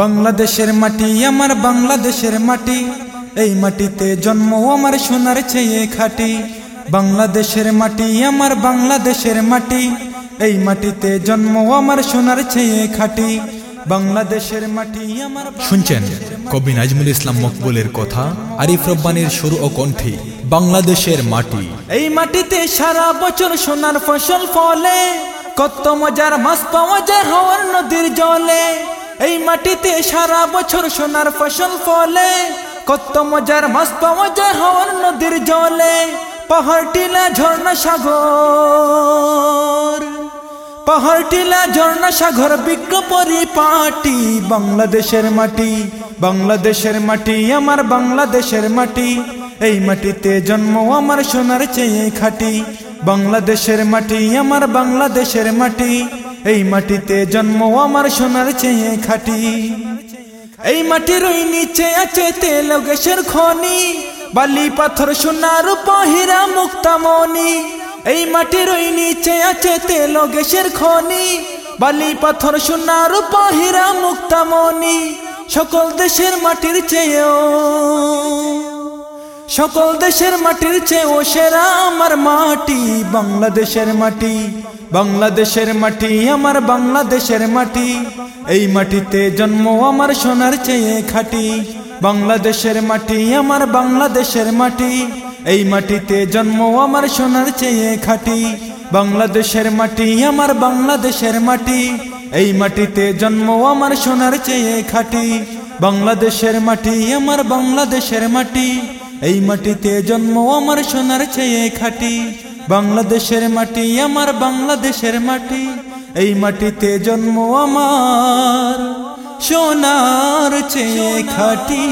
বাংলাদেশের মাটি আমার বাংলাদেশের মাটি। এই মাটিতে জন্ম আমার সোনার চেয়ে খাটি। বাংলাদেশের মাটি আমার বাংলাদেশের মাটি। এই মাটিতে জন্ম আমার সোনার চেয়ে খাটি। বাংলাদেশের মাটি আমার শুনছেন কবি নাজমুল ইসলাম মকবুলের কথা আরিফ রব্বানির সুর ও কণ্ঠে বাংলাদেশের মাটি। এই মাটিতে সারা বছর সোনার ফসল ফলে কত মজার মাছ পাওয়া যায় হওয়ার নদীর জলে। এই মাটিতে সারা বছর সোনার ফসল ফলে, কত মজার মাছ পাওয়া যায় হওয়ার নদীর জলে পাহাড় টিলা ঝর্ণা সাগর। পাহাড় টিলা ঝর্ণা সাগর বিজ্ঞ পরিপাটি বাংলাদেশের মাটি বাংলাদেশের মাটি, আমার বাংলাদেশের মাটি। এই মাটিতে জন্ম আমার সোনার চেয়ে খাটি, বাংলাদেশের মাটি, আমার বাংলাদেশের মাটি। এই মাটিতে জন্ম আমার সোনার চেয়ে খাটি। এই মাটির ওই নিচে আছে তেল গ্যাসের খনি। বালি, পাথর, সোনার পাহিরা মুক্তামণি। এই মাটির ওই নিচে আছে তেল গ্যাসের খনি। বালি, পাথর, সোনার পাহিরা মুক্তামণি। সকল দেশের মাটির চেয়েও সকল দেশের মাটির চেয়েও সেরা আমার মাটি, বাংলাদেশের মাটি বাংলাদেশের মাটি, আমার বাংলাদেশের মাটি। এই মাটিতে জন্ম, আমার সোনার চেয়ে খাটি। বাংলাদেশের মাটি, আমার বাংলাদেশের মাটি। এই মাটিতে জন্ম, আমার সোনার চেয়ে খাটি। বাংলাদেশের মাটি, আমার বাংলাদেশের মাটি। এই মাটিতে জন্ম, আমার সোনার চেয়ে খাটি। বাংলাদেশের মাটি, আমার বাংলাদেশের মাটি। এই মাটিতে জন্ম, আমার সোনার ছেয়ে খাটি। বাংলাদেশের মাটি, আমার বাংলাদেশের মাটি। এই মাটিতে জন্ম, আমার সোনার চেয়ে খাটি।